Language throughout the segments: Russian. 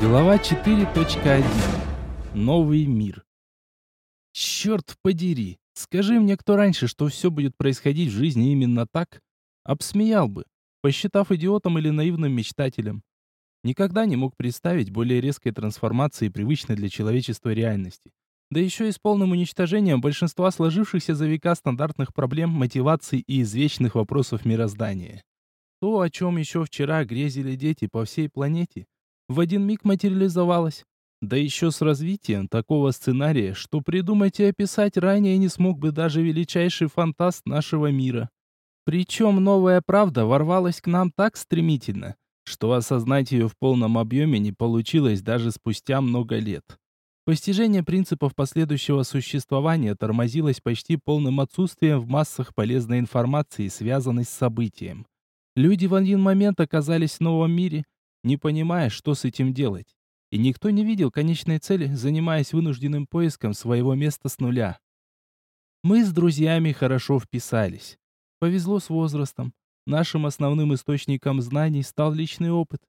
Глава 4.1. Новый мир. Черт подери, скажи мне кто раньше, что все будет происходить в жизни именно так, обсмеял бы, посчитав идиотом или наивным мечтателем. Никогда не мог представить более резкой трансформации привычной для человечества реальности. Да еще и с полным уничтожением большинства сложившихся за века стандартных проблем, мотиваций и извечных вопросов мироздания. То, о чем еще вчера грезили дети по всей планете, в один миг материализовалось. Да еще с развитием такого сценария, что придумать и описать ранее не смог бы даже величайший фантаст нашего мира. Причем новая правда ворвалась к нам так стремительно, что осознать ее в полном объеме не получилось даже спустя много лет. Постижение принципов последующего существования тормозилось почти полным отсутствием в массах полезной информации, связанной с событием. Люди в один момент оказались в новом мире, не понимая, что с этим делать. И никто не видел конечной цели, занимаясь вынужденным поиском своего места с нуля. Мы с друзьями хорошо вписались. Повезло с возрастом. Нашим основным источником знаний стал личный опыт.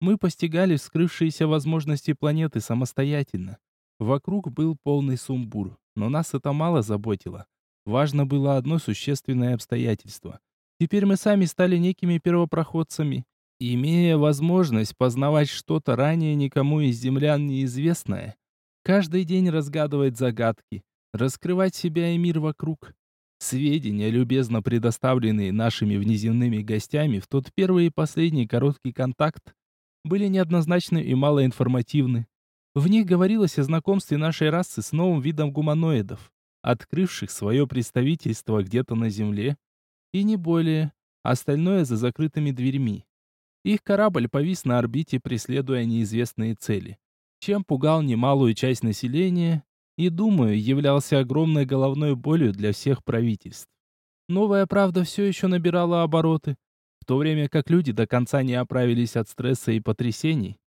Мы постигали вскрывшиеся возможности планеты самостоятельно. Вокруг был полный сумбур, но нас это мало заботило. Важно было одно существенное обстоятельство. Теперь мы сами стали некими первопроходцами, имея возможность познавать что-то ранее никому из землян неизвестное. Каждый день разгадывать загадки, раскрывать себя и мир вокруг. Сведения, любезно предоставленные нашими внеземными гостями в тот первый и последний короткий контакт, были неоднозначны и малоинформативны. В них говорилось о знакомстве нашей расы с новым видом гуманоидов, открывших свое представительство где-то на Земле, и не более, остальное за закрытыми дверьми. Их корабль повис на орбите, преследуя неизвестные цели, чем пугал немалую часть населения и, думаю, являлся огромной головной болью для всех правительств. Новая правда все еще набирала обороты, в то время как люди до конца не оправились от стресса и потрясений,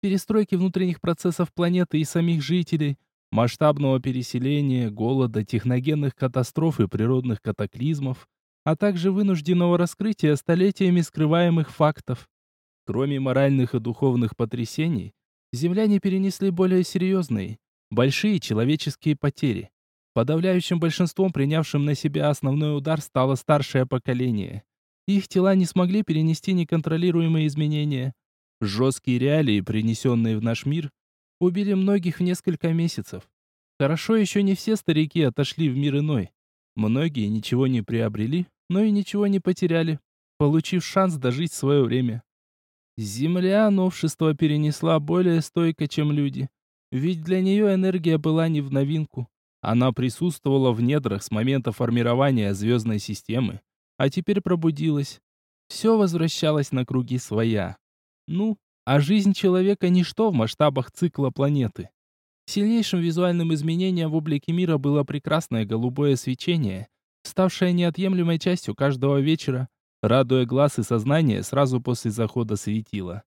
перестройки внутренних процессов планеты и самих жителей, масштабного переселения, голода, техногенных катастроф и природных катаклизмов, а также вынужденного раскрытия столетиями скрываемых фактов. Кроме моральных и духовных потрясений, земляне перенесли более серьезные, большие человеческие потери. Подавляющим большинством, принявшим на себя основной удар, стало старшее поколение. Их тела не смогли перенести неконтролируемые изменения, Жесткие реалии, принесенные в наш мир, убили многих в несколько месяцев. Хорошо еще не все старики отошли в мир иной. Многие ничего не приобрели, но и ничего не потеряли, получив шанс дожить свое время. Земля новшество перенесла более стойко, чем люди. Ведь для нее энергия была не в новинку. Она присутствовала в недрах с момента формирования звездной системы, а теперь пробудилась. Все возвращалось на круги своя. Ну, а жизнь человека ничто в масштабах цикла планеты. Сильнейшим визуальным изменением в облике мира было прекрасное голубое свечение, ставшее неотъемлемой частью каждого вечера, радуя глаз и сознание сразу после захода светила.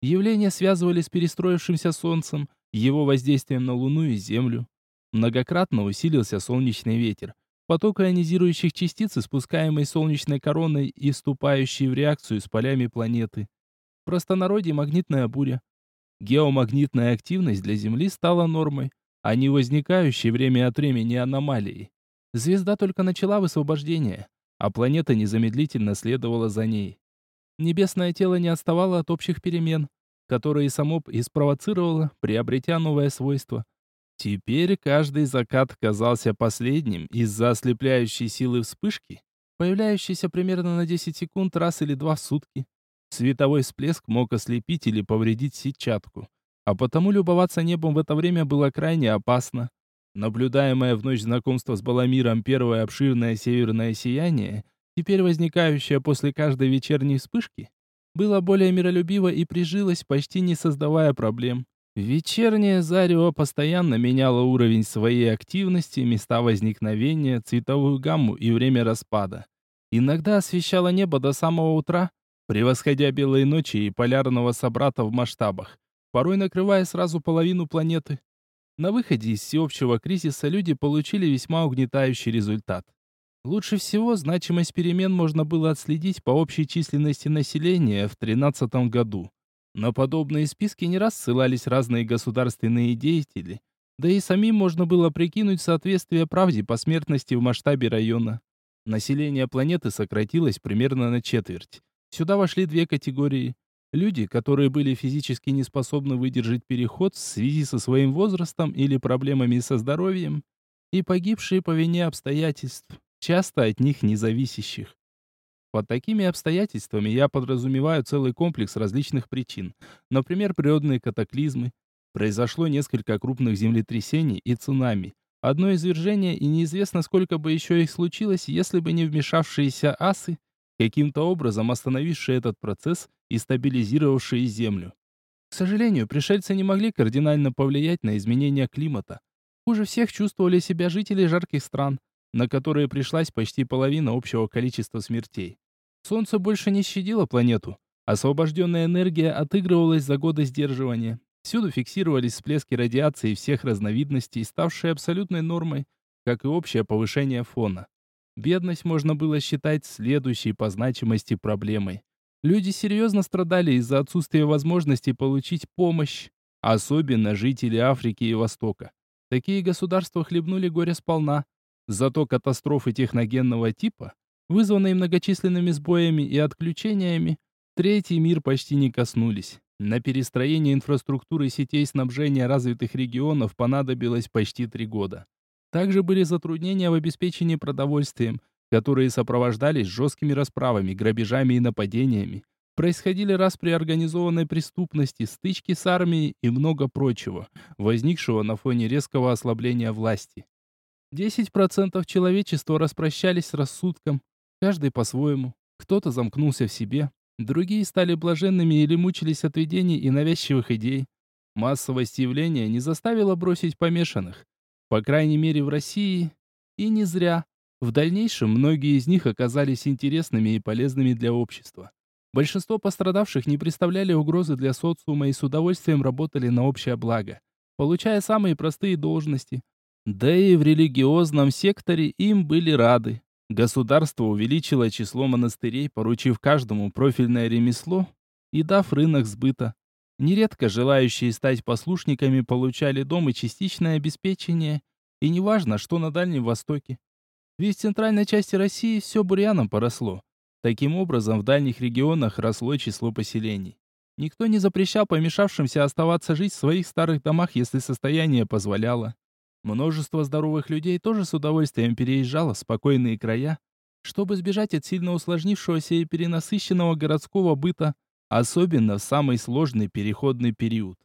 Явления связывали с перестроившимся солнцем, его воздействием на Луну и Землю. Многократно усилился солнечный ветер, поток ионизирующих частиц, испускаемый солнечной короной и вступающий в реакцию с полями планеты простонародье магнитная буря. Геомагнитная активность для Земли стала нормой, а не возникающей время от времени аномалией. Звезда только начала высвобождение, а планета незамедлительно следовала за ней. Небесное тело не отставало от общих перемен, которые само и спровоцировало, приобретя новое свойство. Теперь каждый закат казался последним из-за ослепляющей силы вспышки, появляющейся примерно на 10 секунд раз или два в сутки. Световой всплеск мог ослепить или повредить сетчатку, а потому любоваться небом в это время было крайне опасно. Наблюдаемое в ночь знакомства с Баламиром первое обширное северное сияние, теперь возникающее после каждой вечерней вспышки, было более миролюбиво и прижилось, почти не создавая проблем. Вечернее зарево постоянно меняло уровень своей активности, места возникновения, цветовую гамму и время распада. Иногда освещало небо до самого утра, превосходя белые ночи и полярного собрата в масштабах, порой накрывая сразу половину планеты. На выходе из всеобщего кризиса люди получили весьма угнетающий результат. Лучше всего значимость перемен можно было отследить по общей численности населения в 2013 году. На подобные списки не раз ссылались разные государственные деятели, да и самим можно было прикинуть соответствие правде по смертности в масштабе района. Население планеты сократилось примерно на четверть. Сюда вошли две категории. Люди, которые были физически не способны выдержать переход в связи со своим возрастом или проблемами со здоровьем, и погибшие по вине обстоятельств, часто от них независящих. Под такими обстоятельствами я подразумеваю целый комплекс различных причин. Например, природные катаклизмы. Произошло несколько крупных землетрясений и цунами. Одно извержение, и неизвестно, сколько бы еще их случилось, если бы не вмешавшиеся асы, каким-то образом остановившие этот процесс и стабилизировавшие Землю. К сожалению, пришельцы не могли кардинально повлиять на изменение климата. Хуже всех чувствовали себя жители жарких стран, на которые пришлась почти половина общего количества смертей. Солнце больше не щадило планету. Освобожденная энергия отыгрывалась за годы сдерживания. Всюду фиксировались всплески радиации всех разновидностей, ставшие абсолютной нормой, как и общее повышение фона. Бедность можно было считать следующей по значимости проблемой. Люди серьезно страдали из-за отсутствия возможности получить помощь, особенно жители Африки и Востока. Такие государства хлебнули горе сполна. Зато катастрофы техногенного типа, вызванные многочисленными сбоями и отключениями, третий мир почти не коснулись. На перестроение инфраструктуры сетей снабжения развитых регионов понадобилось почти три года. Также были затруднения в обеспечении продовольствием, которые сопровождались жесткими расправами, грабежами и нападениями. Происходили распри организованной преступности, стычки с армией и много прочего, возникшего на фоне резкого ослабления власти. 10% человечества распрощались с рассудком, каждый по-своему. Кто-то замкнулся в себе, другие стали блаженными или мучились от видений и навязчивых идей. Массовость явления не заставила бросить помешанных. По крайней мере в России. И не зря. В дальнейшем многие из них оказались интересными и полезными для общества. Большинство пострадавших не представляли угрозы для социума и с удовольствием работали на общее благо, получая самые простые должности. Да и в религиозном секторе им были рады. Государство увеличило число монастырей, поручив каждому профильное ремесло и дав рынок сбыта. Нередко желающие стать послушниками получали дом и частичное обеспечение, и неважно, что на Дальнем Востоке. Ведь в центральной части России все бурьяном поросло. Таким образом, в дальних регионах росло число поселений. Никто не запрещал помешавшимся оставаться жить в своих старых домах, если состояние позволяло. Множество здоровых людей тоже с удовольствием переезжало в спокойные края, чтобы сбежать от сильно усложнившегося и перенасыщенного городского быта, особенно в самый сложный переходный период.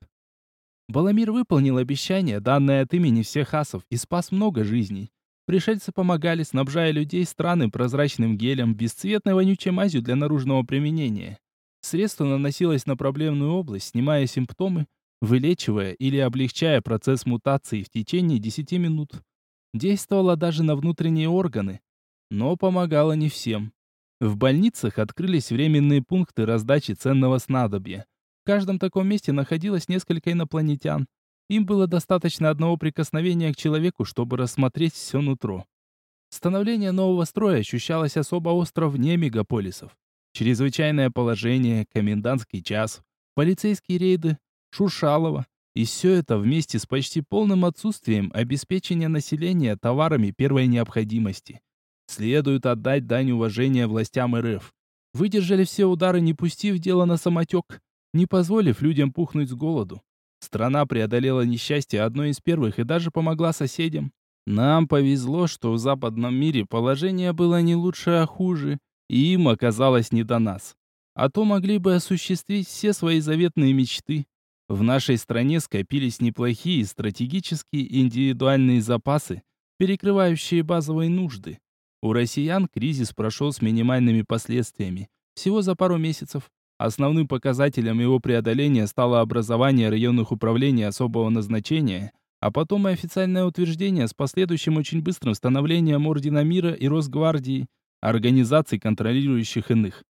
Баламир выполнил обещание, данное от имени всех асов, и спас много жизней. Пришельцы помогали, снабжая людей странным прозрачным гелем, бесцветной вонючей мазью для наружного применения. Средство наносилось на проблемную область, снимая симптомы, вылечивая или облегчая процесс мутации в течение 10 минут. Действовало даже на внутренние органы, но помогало не всем. В больницах открылись временные пункты раздачи ценного снадобья. В каждом таком месте находилось несколько инопланетян, им было достаточно одного прикосновения к человеку, чтобы рассмотреть все нутро. Становление нового строя ощущалось особо остро вне мегаполисов. Чрезвычайное положение, комендантский час, полицейские рейды, Шуршалово. И все это вместе с почти полным отсутствием обеспечения населения товарами первой необходимости. Следует отдать дань уважения властям РФ. Выдержали все удары, не пустив дело на самотек, не позволив людям пухнуть с голоду. Страна преодолела несчастье одной из первых и даже помогла соседям. Нам повезло, что в западном мире положение было не лучше, а хуже, и им оказалось не до нас. А то могли бы осуществить все свои заветные мечты. В нашей стране скопились неплохие стратегические индивидуальные запасы, перекрывающие базовые нужды. У россиян кризис прошел с минимальными последствиями. Всего за пару месяцев. Основным показателем его преодоления стало образование районных управлений особого назначения, а потом и официальное утверждение с последующим очень быстрым становлением Ордена Мира и Росгвардии, организаций, контролирующих иных.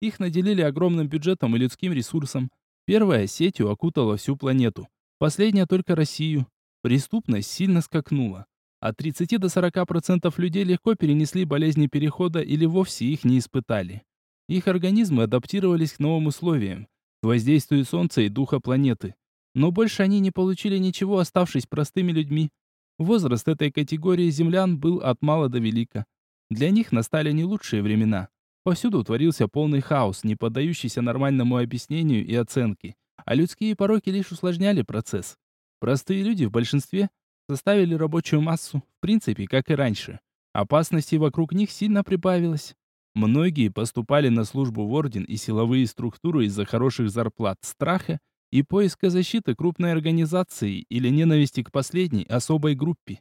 Их наделили огромным бюджетом и людским ресурсом. Первая сетью окутала всю планету, последняя только Россию. Преступность сильно скакнула. От 30 до 40% людей легко перенесли болезни перехода или вовсе их не испытали. Их организмы адаптировались к новым условиям. к воздействию Солнца и духа планеты. Но больше они не получили ничего, оставшись простыми людьми. Возраст этой категории землян был от мала до велика. Для них настали не лучшие времена. Повсюду творился полный хаос, не поддающийся нормальному объяснению и оценке, а людские пороки лишь усложняли процесс. Простые люди в большинстве составили рабочую массу, в принципе, как и раньше. Опасностей вокруг них сильно прибавилось. Многие поступали на службу в орден и силовые структуры из-за хороших зарплат, страха и поиска защиты крупной организации или ненависти к последней особой группе.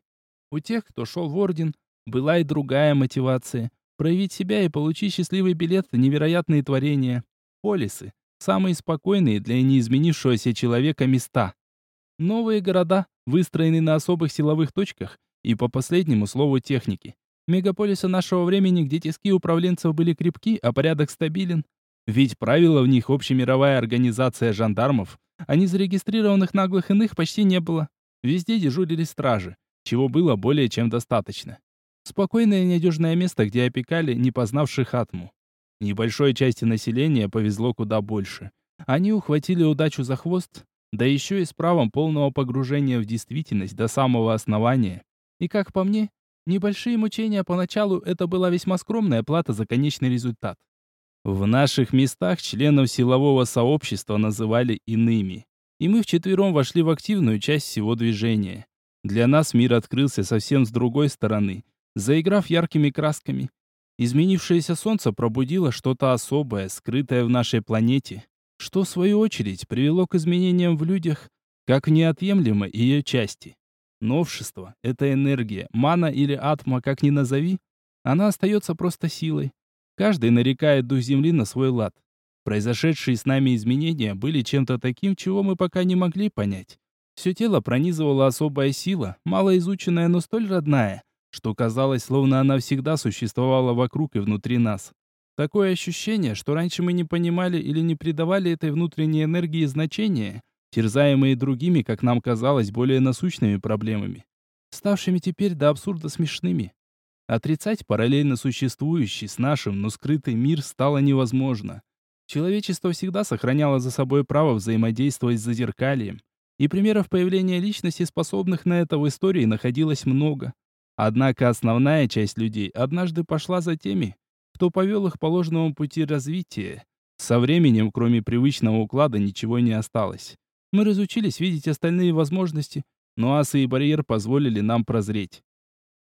У тех, кто шел в орден, была и другая мотивация – проявить себя и получить счастливый билет в невероятные творения. Полисы – самые спокойные для неизменившегося человека места. Новые города, выстроены на особых силовых точках и по последнему слову техники. Мегаполисы нашего времени, где тиски управленцев были крепки, а порядок стабилен. Ведь правила в них общемировая организация жандармов, а незарегистрированных наглых иных почти не было. Везде дежурили стражи, чего было более чем достаточно. Спокойное и надежное место, где опекали не познавших атму. Небольшой части населения повезло куда больше. Они ухватили удачу за хвост, да еще и с правом полного погружения в действительность до самого основания. И как по мне, Небольшие мучения поначалу это была весьма скромная плата за конечный результат. В наших местах членов силового сообщества называли иными. И мы вчетвером вошли в активную часть всего движения. Для нас мир открылся совсем с другой стороны, заиграв яркими красками. Изменившееся солнце пробудило что-то особое, скрытое в нашей планете, что в свою очередь привело к изменениям в людях, как в неотъемлемой ее части. Новшество — это энергия, мана или атма, как ни назови, она остается просто силой. Каждый нарекает дух Земли на свой лад. Произошедшие с нами изменения были чем-то таким, чего мы пока не могли понять. Все тело пронизывала особая сила, малоизученная, но столь родная, что казалось, словно она всегда существовала вокруг и внутри нас. Такое ощущение, что раньше мы не понимали или не придавали этой внутренней энергии значения, терзаемые другими, как нам казалось, более насущными проблемами, ставшими теперь до абсурда смешными. Отрицать параллельно существующий с нашим, но скрытый мир стало невозможно. Человечество всегда сохраняло за собой право взаимодействовать с зазеркальем, и примеров появления личностей, способных на это в истории, находилось много. Однако основная часть людей однажды пошла за теми, кто повел их по ложному пути развития. Со временем, кроме привычного уклада, ничего не осталось. Мы разучились видеть остальные возможности, но асы и барьер позволили нам прозреть.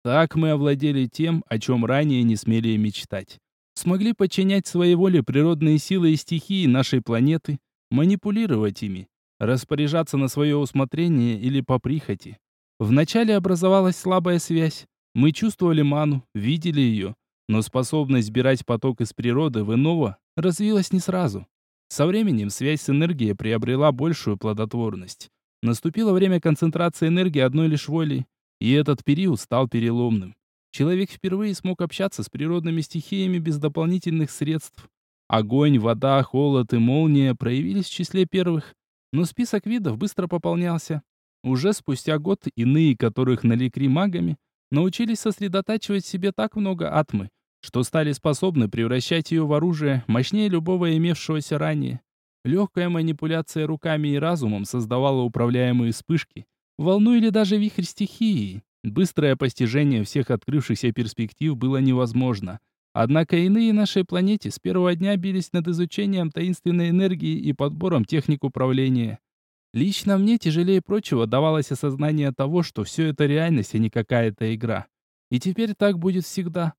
Так мы овладели тем, о чем ранее не смели мечтать. Смогли подчинять своей воле природные силы и стихии нашей планеты, манипулировать ими, распоряжаться на свое усмотрение или по прихоти. Вначале образовалась слабая связь. Мы чувствовали ману, видели ее, но способность сбирать поток из природы в иного развилась не сразу. Со временем связь с энергией приобрела большую плодотворность. Наступило время концентрации энергии одной лишь волей, и этот период стал переломным. Человек впервые смог общаться с природными стихиями без дополнительных средств. Огонь, вода, холод и молния проявились в числе первых, но список видов быстро пополнялся. Уже спустя год иные, которых налекли магами, научились сосредотачивать в себе так много атмы, что стали способны превращать ее в оружие мощнее любого имевшегося ранее. Легкая манипуляция руками и разумом создавала управляемые вспышки, волну или даже вихрь стихии. Быстрое постижение всех открывшихся перспектив было невозможно. Однако иные нашей планете с первого дня бились над изучением таинственной энергии и подбором техник управления. Лично мне тяжелее прочего давалось осознание того, что все это реальность, а не какая-то игра. И теперь так будет всегда.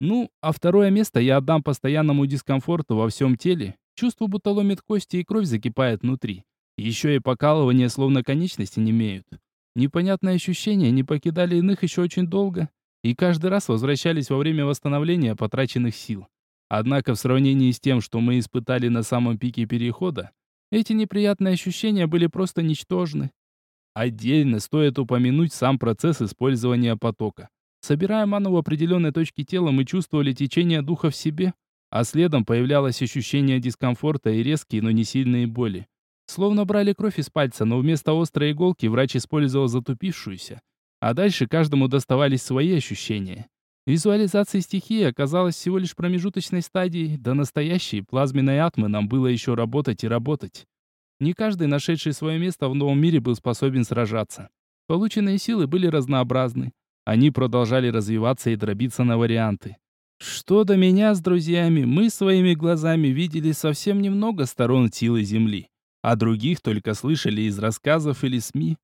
Ну, а второе место я отдам постоянному дискомфорту во всем теле. Чувство, будто ломит кости и кровь закипает внутри. Еще и покалывания словно конечности не имеют. Непонятные ощущения не покидали иных еще очень долго и каждый раз возвращались во время восстановления потраченных сил. Однако в сравнении с тем, что мы испытали на самом пике перехода, эти неприятные ощущения были просто ничтожны. Отдельно стоит упомянуть сам процесс использования потока. Собирая ману в определенной точке тела, мы чувствовали течение духа в себе, а следом появлялось ощущение дискомфорта и резкие, но не сильные боли. Словно брали кровь из пальца, но вместо острой иголки врач использовал затупившуюся. А дальше каждому доставались свои ощущения. Визуализация стихии оказалась всего лишь промежуточной стадией, до настоящей плазменной атмы нам было еще работать и работать. Не каждый, нашедший свое место в новом мире, был способен сражаться. Полученные силы были разнообразны. Они продолжали развиваться и дробиться на варианты. Что до меня с друзьями, мы своими глазами видели совсем немного сторон силы Земли, а других только слышали из рассказов или СМИ.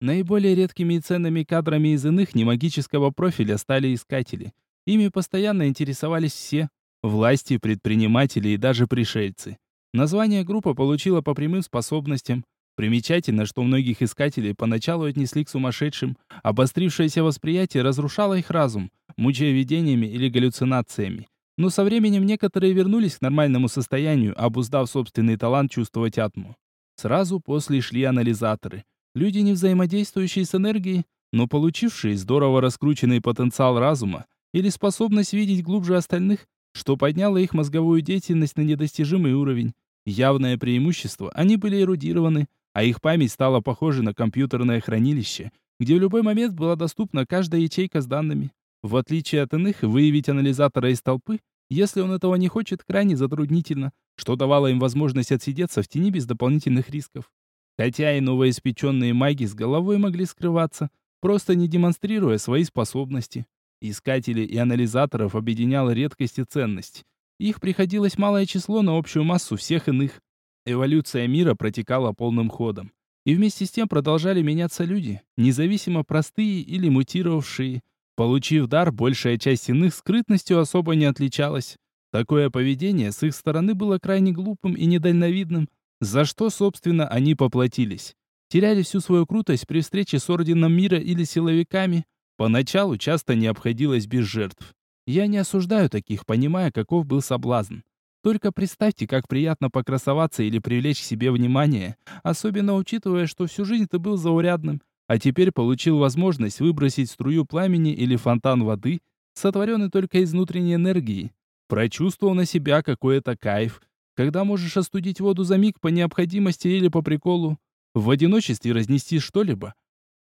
Наиболее редкими и ценными кадрами из иных немагического профиля стали искатели. Ими постоянно интересовались все – власти, предприниматели и даже пришельцы. Название группа получила по прямым способностям. Примечательно, что многих искателей поначалу отнесли к сумасшедшим. Обострившееся восприятие разрушало их разум, мучая видениями или галлюцинациями. Но со временем некоторые вернулись к нормальному состоянию, обуздав собственный талант чувствовать атму. Сразу после шли анализаторы – Люди, не взаимодействующие с энергией, но получившие здорово раскрученный потенциал разума или способность видеть глубже остальных, что подняло их мозговую деятельность на недостижимый уровень. Явное преимущество, они были эрудированы, а их память стала похожа на компьютерное хранилище, где в любой момент была доступна каждая ячейка с данными. В отличие от иных, выявить анализатора из толпы, если он этого не хочет, крайне затруднительно, что давало им возможность отсидеться в тени без дополнительных рисков. Хотя и новоиспеченные маги с головой могли скрываться, просто не демонстрируя свои способности. Искателей и анализаторов объединяла редкость и ценность. Их приходилось малое число на общую массу всех иных. Эволюция мира протекала полным ходом. И вместе с тем продолжали меняться люди, независимо простые или мутировавшие. Получив дар, большая часть иных скрытностью особо не отличалась. Такое поведение с их стороны было крайне глупым и недальновидным, за что, собственно, они поплатились? Теряли всю свою крутость при встрече с Орденом Мира или силовиками. Поначалу часто не обходилось без жертв. Я не осуждаю таких, понимая, каков был соблазн. Только представьте, как приятно покрасоваться или привлечь к себе внимание, особенно учитывая, что всю жизнь ты был заурядным, а теперь получил возможность выбросить струю пламени или фонтан воды, сотворенный только из внутренней энергии. Прочувствовал на себя какой-то кайф, когда можешь остудить воду за миг по необходимости или по приколу, в одиночестве разнести что-либо,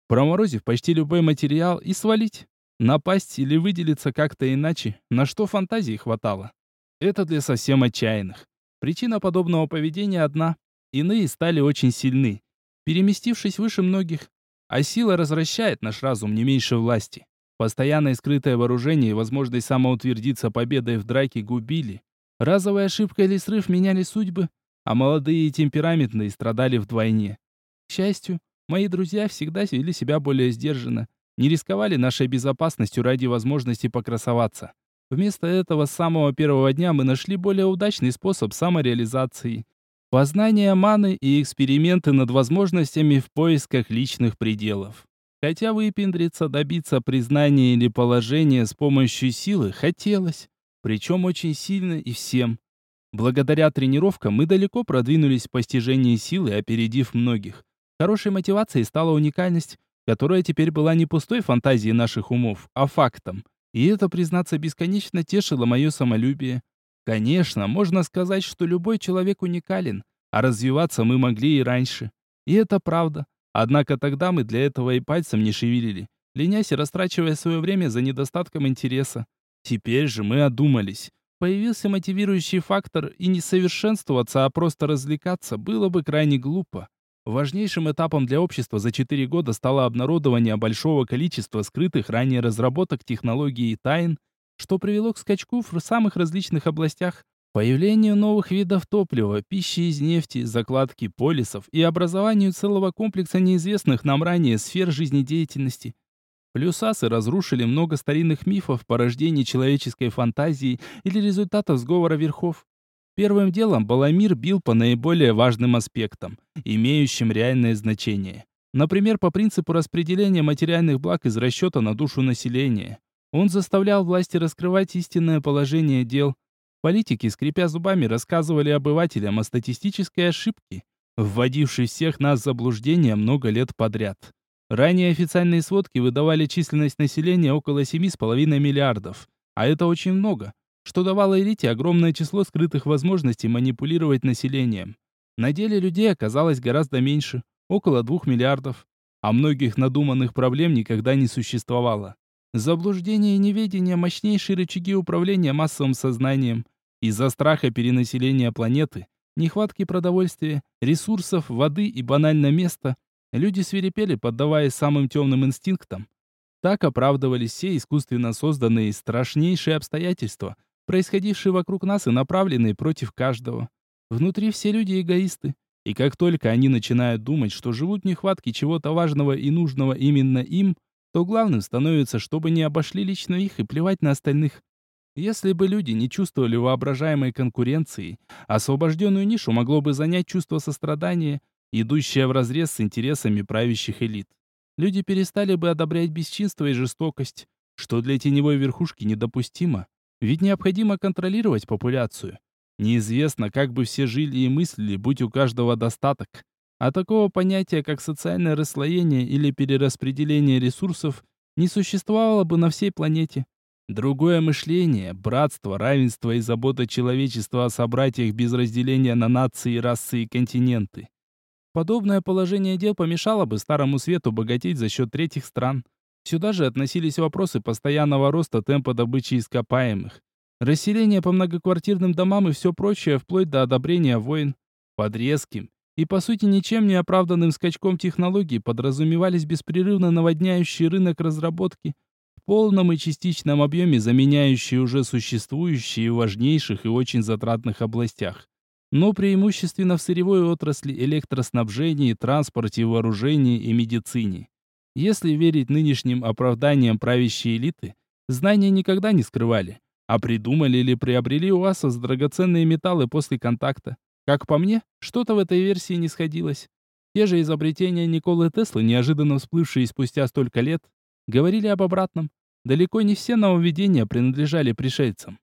проморозив почти любой материал и свалить, напасть или выделиться как-то иначе, на что фантазии хватало. Это для совсем отчаянных. Причина подобного поведения одна. Иные стали очень сильны, переместившись выше многих, а сила развращает наш разум не меньше власти. Постоянное скрытое вооружение и возможность самоутвердиться победой в драке губили, Разовая ошибка или срыв меняли судьбы, а молодые и темпераментные страдали вдвойне. К счастью, мои друзья всегда вели себя более сдержанно, не рисковали нашей безопасностью ради возможности покрасоваться. Вместо этого с самого первого дня мы нашли более удачный способ самореализации. Познание маны и эксперименты над возможностями в поисках личных пределов. Хотя выпендриться, добиться признания или положения с помощью силы хотелось. Причем очень сильно и всем. Благодаря тренировкам мы далеко продвинулись в постижении силы, опередив многих. Хорошей мотивацией стала уникальность, которая теперь была не пустой фантазией наших умов, а фактом. И это, признаться, бесконечно тешило мое самолюбие. Конечно, можно сказать, что любой человек уникален, а развиваться мы могли и раньше. И это правда. Однако тогда мы для этого и пальцем не шевелили, ленясь и растрачивая свое время за недостатком интереса. Теперь же мы одумались. Появился мотивирующий фактор, и не совершенствоваться, а просто развлекаться было бы крайне глупо. Важнейшим этапом для общества за 4 года стало обнародование большого количества скрытых ранее разработок технологий и тайн, что привело к скачку в самых различных областях, появлению новых видов топлива, пищи из нефти, закладки полисов и образованию целого комплекса неизвестных нам ранее сфер жизнедеятельности. Плюсасы разрушили много старинных мифов, порождений человеческой фантазии или результатов сговора верхов. Первым делом Баламир бил по наиболее важным аспектам, имеющим реальное значение. Например, по принципу распределения материальных благ из расчета на душу населения. Он заставлял власти раскрывать истинное положение дел. Политики, скрипя зубами, рассказывали обывателям о статистической ошибке, вводившей всех нас в заблуждение много лет подряд. Ранее официальные сводки выдавали численность населения около 7,5 миллиардов, а это очень много, что давало элите огромное число скрытых возможностей манипулировать населением. На деле людей оказалось гораздо меньше, около 2 миллиардов, а многих надуманных проблем никогда не существовало. Заблуждение и неведение – мощнейшие рычаги управления массовым сознанием. Из-за страха перенаселения планеты, нехватки продовольствия, ресурсов, воды и банально места, люди свирепели, поддаваясь самым темным инстинктам. Так оправдывались все искусственно созданные страшнейшие обстоятельства, происходившие вокруг нас и направленные против каждого. Внутри все люди эгоисты. И как только они начинают думать, что живут в нехватке чего-то важного и нужного именно им, то главным становится, чтобы не обошли лично их и плевать на остальных. Если бы люди не чувствовали воображаемой конкуренции, освобожденную нишу могло бы занять чувство сострадания, идущее вразрез с интересами правящих элит. Люди перестали бы одобрять бесчинство и жестокость, что для теневой верхушки недопустимо, ведь необходимо контролировать популяцию. Неизвестно, как бы все жили и мыслили, будь у каждого достаток. А такого понятия, как социальное расслоение или перераспределение ресурсов, не существовало бы на всей планете. Другое мышление, братство, равенство и забота человечества о собратьях без разделения на нации, расы и континенты. Подобное положение дел помешало бы Старому Свету богатеть за счет третьих стран. Сюда же относились вопросы постоянного роста темпа добычи ископаемых, расселение по многоквартирным домам и все прочее, вплоть до одобрения войн. Под резким, и по сути ничем не оправданным скачком технологий подразумевались беспрерывно наводняющий рынок разработки, в полном и частичном объеме заменяющие уже существующие в важнейших и очень затратных областях. Но преимущественно в сырьевой отрасли, электроснабжении, транспорте, вооружении и медицине. Если верить нынешним оправданиям правящей элиты, знания никогда не скрывали, а придумали или приобрели у АСОС драгоценные металлы после контакта. Как по мне, что-то в этой версии не сходилось. Те же изобретения Николы Теслы, неожиданно всплывшие спустя столько лет, говорили об обратном. Далеко не все нововведения принадлежали пришельцам.